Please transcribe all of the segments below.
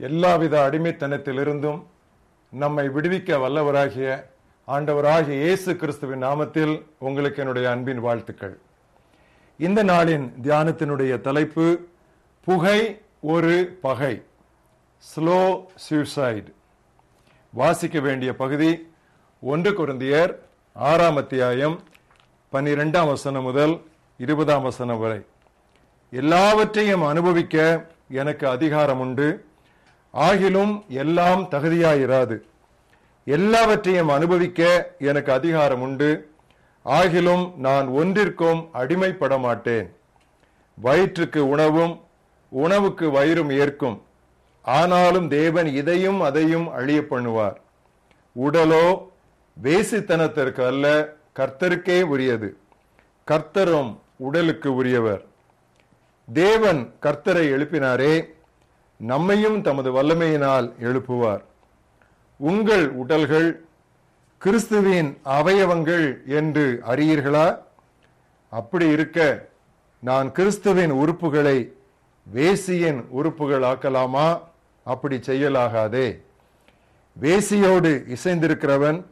எல்லாவித அடிமைத்தனத்திலிருந்தும் நம்மை விடுவிக்க வல்லவராகிய ஆண்டவராகிய இயேசு கிறிஸ்துவின் நாமத்தில் உங்களுக்கு என்னுடைய அன்பின் வாழ்த்துக்கள். இந்த நாளின் தியானத்தினுடைய தலைப்பு புகை ஒரு பகை ஸ்லோ சூசைடு வாசிக்க வேண்டிய பகுதி ஒன்று குருந்தியர் ஆறாம் அத்தியாயம் பன்னிரெண்டாம் வசனம் முதல் இருபதாம் வசனம் வரை. எல்லாவற்றையும் அனுபவிக்க எனக்கு அதிகாரம் உண்டு ஆகிலும் எல்லாம் தகுதியாயிராது. எல்லாவற்றையும் அனுபவிக்க எனக்கு அதிகாரம் உண்டு. ஆகிலும் நான் ஒன்றிற்கும் அடிமைப்பட மாட்டேன். வயிற்றுக்கு உணவும் உணவுக்கு வயிறும் ஏற்கும். ஆனாலும் தேவன் இதையும் அதையும் அழிய பண்ணுவார். உடலோ வேசித்தனத்திற்கு அல்ல கர்த்தருக்கே உரியது. கர்த்தரும் உடலுக்கு உரியவர். தேவன் கர்த்தரை எழுப்பினாரே நம்மையும் தமது வல்லமையினால் எழுப்புவார். உங்கள் உடல்கள் கிறிஸ்துவின் அவயவங்கள் என்று அறியீர்களா? அப்படி இருக்க நான் கிறிஸ்துவின் உறுப்புகளை வேசியின் உறுப்புகளாக்கலாமா? அப்படி செய்யலாகாதே. வேசியோடு இசைந்திருக்கிறவன்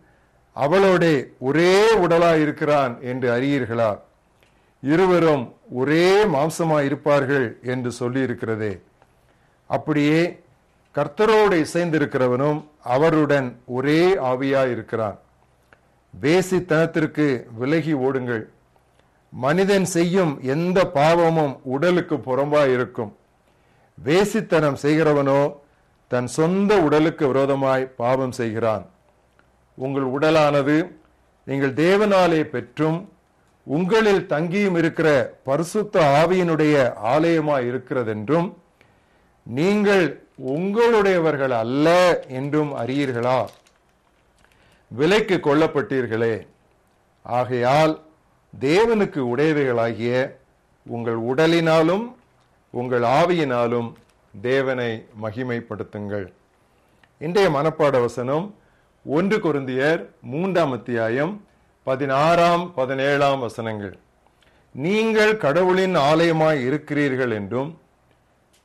அவளோட ஒரே உடலாய் இருக்கிறான் என்று அறியீர்களா? இருவரும் ஒரே மாம்சமாய் இருப்பார்கள் என்று சொல்லியிருக்கிறதே. அப்படியே கர்த்தரோடு இசைந்திருக்கிறவனும் அவருடன் ஒரே ஆவியாய் இருக்கிறான் வேசித்தனத்திற்கு விலகி ஓடுங்கள். மனிதன் செய்யும் எந்த பாவமும் உடலுக்கு புறம்பாய் இருக்கும் வேசித்தனம் செய்கிறவனோ தன் சொந்த உடலுக்கு விரோதமாய் பாவம் செய்கிறான். உங்கள் உடலானது நீங்கள் தேவனாலே பெற்றும் உங்களில் தங்கியும் இருக்கிற பரிசுத்த ஆவியினுடைய ஆலயமாய் இருக்கிறதென்றும் நீங்கள் உங்களுடையவர்கள் அல்ல என்றும் அறியீர்களா? விலைக்கு கொல்லப்பட்டீர்களே. ஆகையால் தேவனுக்கு உடையவைகளாகிய உங்கள் உடலினாலும் உங்கள் ஆவியினாலும் தேவனை மகிமைப்படுத்துங்கள். இன்றைய மனப்பாட வசனம் ஒன்று குருந்தியர் மூன்றாம் அத்தியாயம் பதினாறாம் பதினேழாம் வசனங்கள். நீங்கள் கடவுளின் ஆலயமாய் இருக்கிறீர்கள் என்றும்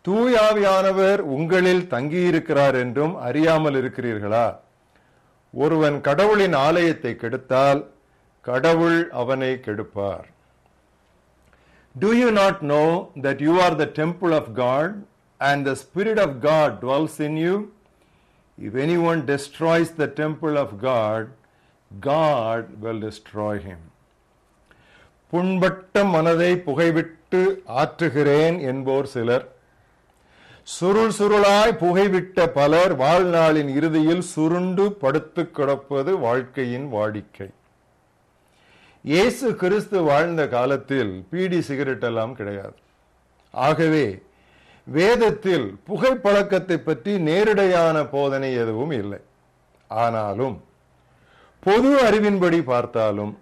தூயாவியானவர் உங்களில் தங்கியிருக்கிறார் என்றும் அறியாமல் இருக்கிறீர்களா ஒருவன் கடவுளின் ஆலயத்தை கெடுத்தால் கடவுள் அவனை கெடுப்பார் Do you not know that you are the temple of God and the Spirit of God dwells in you? If anyone destroys the temple of God, God will destroy him. புண்பட்ட மனதை புகைவிட்டு ஆற்றுகிறேன் என்போர் சிலர் சுருள் சுருளாய் புகைவிட்ட பலர் வாழ்நாளின் இறுதியில் சுருண்டு படுத்து கிடப்பது வாழ்க்கையின் வாடிக்கை. இயேசு கிறிஸ்து வாழ்ந்த காலத்தில் பீடி சிகரெட் எல்லாம் கிடையாது. ஆகவே வேதத்தில் புகைப்பழக்கத்தை பற்றி நேரடியான போதனை எதுவும் இல்லை. ஆனாலும் பொது அறிவின்படி பார்த்தாலும்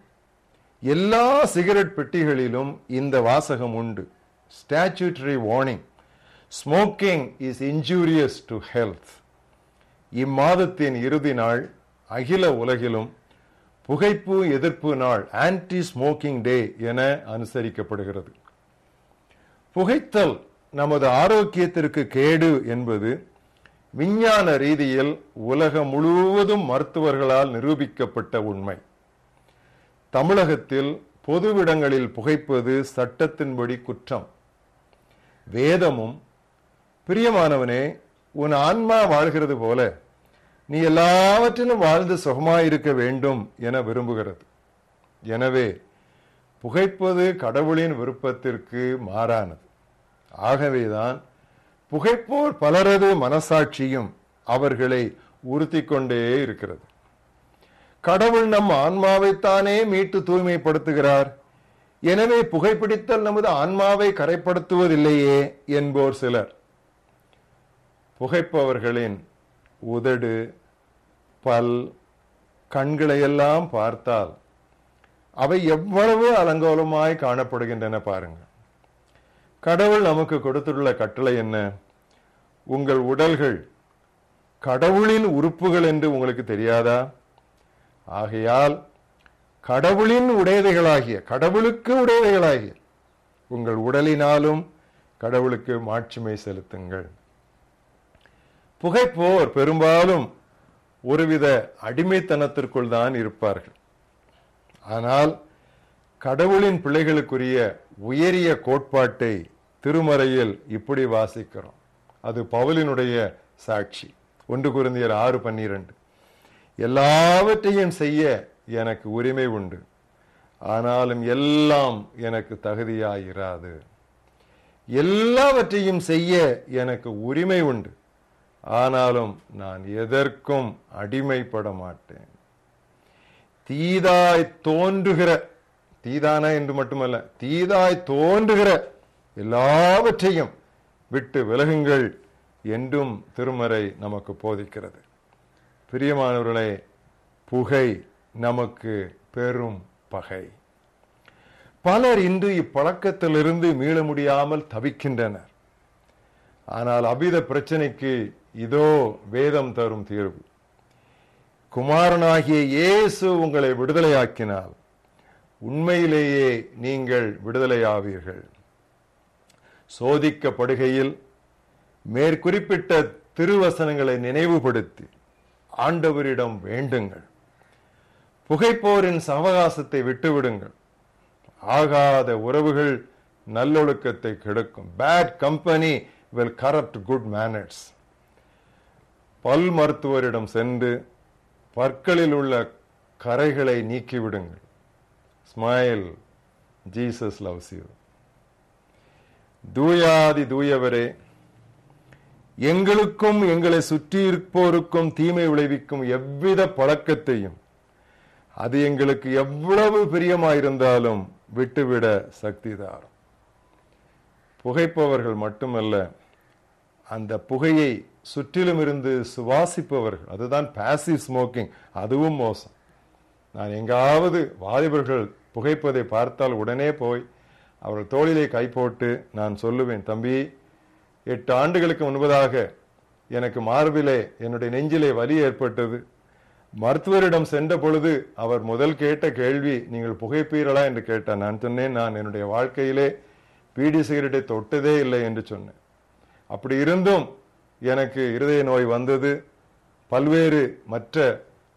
எல்லா சிகரெட் பெட்டிகளிலும் இந்த வாசகம் உண்டு. Statutory warning smoking is injurious to health இம்மாதத்தின் இறுதி நாள் அகில உலகிலும் புகைப்பு எதிர்ப்பு நாள் ஆன்டி ஸ்மோக்கிங் டே என அனுசரிக்கப்படுகிறது. புகைத்தல் நமது ஆரோக்கியத்திற்கு கேடு என்பது விஞ்ஞான ரீதியில் உலகம் முழுவதும் மருத்துவர்களால் நிரூபிக்கப்பட்ட உண்மை. தமிழகத்தில் பொதுவிடங்களில் புகைப்பது சட்டத்தின்படி குற்றம். வேதமும் பிரியமானவனே உன் ஆன்மா வாழ்கிறது போல நீ எல்லாவற்றிலும் வாழ்ந்து சுகமாயிருக்க வேண்டும் என விரும்புகிறது. எனவே புகைப்பது கடவுளின் விருப்பத்திற்கு மாறானது. ஆகவேதான் புகைப்போர் பலரது மனசாட்சியும் அவர்களை உறுத்தி கொண்டே இருக்கிறது. கடவுள் நம் ஆன்மாவைத்தானே மீட்டு தூய்மைப்படுத்துகிறார். எனவே புகைப்பிடித்தல் நமது ஆன்மாவை கரைப்படுத்துவதில்லையே என்போர் சிலர். புகைப்பவர்களின் உதடு பல் கண்களையெல்லாம் பார்த்தால் அவை எவ்வளவு அலங்கோலமாய் காணப்படுகின்றன பாருங்கள் கடவுள் நமக்கு கொடுத்துள்ள கட்டளை என்ன? உங்கள் உடல்கள் கடவுளின் உறுப்புகள் என்று உங்களுக்கு தெரியாதா? ஆகையால் கடவுளின் உடையதைகளாகிய கடவுளுக்கு உடையதைகளாகிய உங்கள் உடலினாலும் கடவுளுக்கு மாட்சிமை செலுத்துங்கள். புகைப்போர் பெரும்பாலும் ஒருவித அடிமைத்தனத்திற்குள் தான் இருப்பார்கள். ஆனால் கடவுளின் பிள்ளைகளுக்குரிய உயரிய கோட்பாட்டை திருமறையில் இப்படி வாசிக்கிறோம். அது பவுலினுடைய சாட்சி. ஒன்று குருந்தியர் ஆறு பன்னிரண்டு. எல்லாவற்றையும் செய்ய எனக்கு உரிமை உண்டு. ஆனாலும் எல்லாம் எனக்கு தகுதியாயிராது. எல்லாவற்றையும் செய்ய எனக்கு உரிமை உண்டு. ஆனாலும் நான் எதற்கும் அடிமைப்பட மாட்டேன். தீதாய் தோன்றுகிற தீதான என்று மட்டுமல்ல தீதாய் தோன்றுகிற எல்லாவற்றையும் விட்டு விலகுங்கள் என்றும் திருமறை நமக்கு போதிக்கிறது. பிரியமானவர்களே புகை நமக்கு பெரும் பகை. பலர் இன்று இப்பழக்கத்திலிருந்து மீள முடியாமல் தவிக்கின்றனர். ஆனால் அபித பிரச்சனைக்கு இதோ வேதம் தரும் தீர்வு. குமாரனாகிய இயேசு உங்களை விடுதலையாக்கினால் உண்மையிலேயே நீங்கள் விடுதலையாவீர்கள். சோதிக்கப்படுகையில் மேற்குறிப்பிட்ட திருவசனங்களை நினைவுபடுத்தி ஆண்டவரிடம் வேண்டுங்கள். புகைப்போரின் சவகாசத்தை விட்டுவிடுங்கள். ஆகாத உறவுகள் நல்லொழுக்கத்தை கெடுக்கும். Bad company will corrupt good manners. பல் மருத்துவரிடம் சென்று பற்களில் உள்ள கரைகளை நீக்கிவிடுங்கள் ஸ்மைல் ஜீசஸ் லவ்ஸ் யூ தூயாதி தூயவரே எங்களுக்கும் எங்களை சுற்றி இருப்போருக்கும் தீமை விளைவிக்கும் எவ்வித பழக்கத்தையும் அது எங்களுக்கு எவ்வளவு பிரியமாயிருந்தாலும் விட்டுவிட சக்தி தாரும். புகைப்பவர்கள் மட்டுமல்ல அந்த புகையை சுற்றிலும் இருந்து சுவாசிப்பவர்கள் அதுதான் பேசிவ் ஸ்மோக்கிங் அதுவும் மோசம். நான் எங்காவது வாலிபர்கள் புகைப்பதை பார்த்தால் உடனே போய் அவர்கள் தோளிலே கை போட்டு நான் சொல்லுவேன் தம்பி எட்டு ஆண்டுகளுக்கு முன்பதாக எனக்கு மார்பிலே என்னுடைய நெஞ்சிலே வலி ஏற்பட்டது. மருத்துவரிடம் சென்ற பொழுது அவர் முதல் கேட்ட கேள்வி நீங்கள் புகைப்பீர்களா? என்று கேட்டார். நான் சொன்னேன் நான் என்னுடைய வாழ்க்கையிலே பீடி சிகரெட்டை தொட்டதே இல்லை என்று சொன்னேன். அப்படி இருந்தும் எனக்கு இருதய நோய் வந்தது. பல்வேறு மற்ற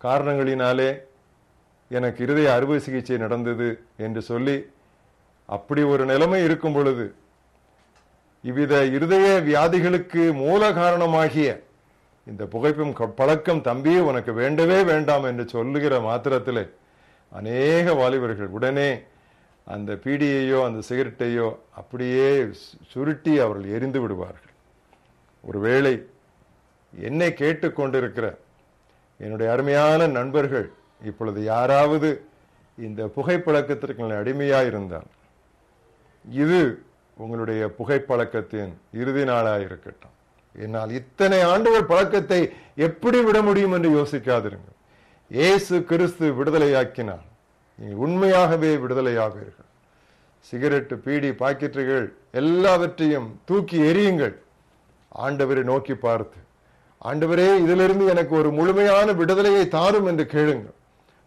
காரணங்களினாலே எனக்கு இருதய அறுவை சிகிச்சை நடந்தது என்று சொல்லி அப்படி ஒரு நிலைமை இருக்கும் பொழுது இவ்வித இருதய வியாதிகளுக்கு மூல காரணமாகிய இந்த புகைப்பும் பழக்கம் தம்பி உனக்கு வேண்டவே வேண்டாம் என்று சொல்லுகிற மாத்திரத்தில் அநேக வாலிபர்கள் உடனே அந்த பீடியையோ அந்த சிகரெட்டையோ அப்படியே சுருட்டி அவர்கள் எரிந்து விடுவார்கள். ஒருவேளை என்னை கேட்டுக்கொண்டிருக்கிற என்னுடைய அருமையான நண்பர்கள் இப்பொழுது யாராவது இந்த புகைப்பழக்கத்திற்கு அடிமையாக இருந்தால் இது உங்களுடைய புகைப்பழக்கத்தின் இறுதி நாளாக இருக்கட்டும். என்னால் இத்தனை ஆண்டுகள் பழக்கத்தை எப்படி விட முடியும் என்று யோசிக்காதிருங்கள். இயேசு கிறிஸ்து விடுதலையாக்கினால் நீங்கள் உண்மையாகவே விடுதலையாவீர்கள். சிகரெட்டு பீடி பாக்கெட்டுகள் எல்லாவற்றையும் தூக்கி எரியுங்கள் ஆண்டவரை நோக்கி பார்த்து ஆண்டவரே இதிலிருந்து எனக்கு ஒரு முழுமையான விடுதலையை தாரும் என்று கேளுங்கள்.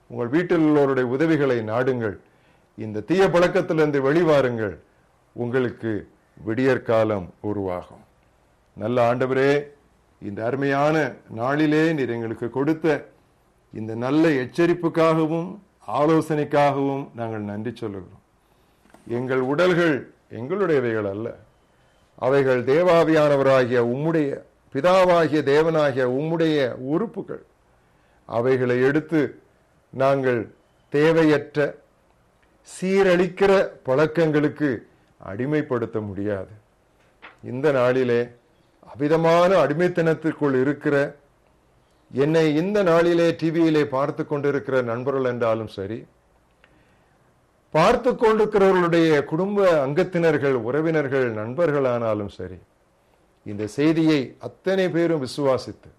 உங்கள் வீட்டில் உள்ளவருடைய உதவிகளை நாடுங்கள். இந்த தீய பழக்கத்திலிருந்து வெளிவாருங்கள். உங்களுக்கு விடியற்காலம் உருவாகும். நல்ல ஆண்டவரே இந்த அருமையான நாளிலே நீர் எங்களுக்கு கொடுத்த இந்த நல்ல எச்சரிப்புக்காகவும் ஆலோசனைக்காகவும் நாங்கள் நன்றி சொல்லுகிறோம். எங்கள் உடல்கள் எங்களுடையவைகள் அல்ல. அவைகள் தேவாவியானவராகிய உம்முடைய பிதாவாகிய தேவனாகிய உம்முடைய உறுப்புகள். அவைகளை எடுத்து நாங்கள் தேவையற்ற சீரழிக்கிற பழக்கங்களுக்கு அடிமைப்படுத்த முடியாது. இந்த நாளிலே அவிதமான அடிமைத்தனத்திற்குள் இருக்கிற என்னை இந்த நாளிலே டிவியிலே பார்த்து கொண்டிருக்கிற நண்பர்கள் என்றாலும் சரி பார்த்து கொண்டிருக்கிறவர்களுடைய குடும்ப அங்கத்தினர்கள் உறவினர்கள் நண்பர்களானாலும் சரி இந்த செய்தியை அத்தனை பேரும் விசுவாசித்து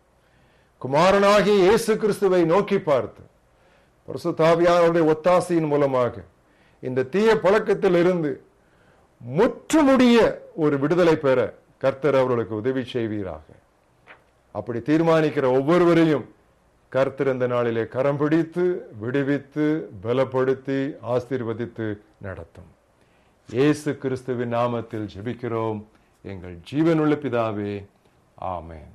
குமாரனாகிய இயேசு கிறிஸ்துவை நோக்கி பார்த்து பரிசுத்தாவியானுடைய ஒத்தாசையின் மூலமாக இந்த தீய பழக்கத்தில் இருந்து முற்றுமுடிய ஒரு விடுதலை பெற கர்த்தர் அவர்களுக்கு உதவி செய்வீராக. அப்படி தீர்மானிக்கிற ஒவ்வொருவரையும் கர்த்திருந்த நாளிலே கரம் பிடித்து விடுவித்து பலப்படுத்தி ஆசீர்வதித்து நடத்தும். இயேசு கிறிஸ்துவின் நாமத்தில் ஜெபிக்கிறோம். எங்கள் ஜீவனுள்ள பிதாவே ஆமேன்.